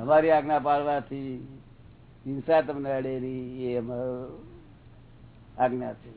અમારી આજ્ઞા પાડવાથી હિંસા તમને અડેલી એ અમારો આજ્ઞા છે.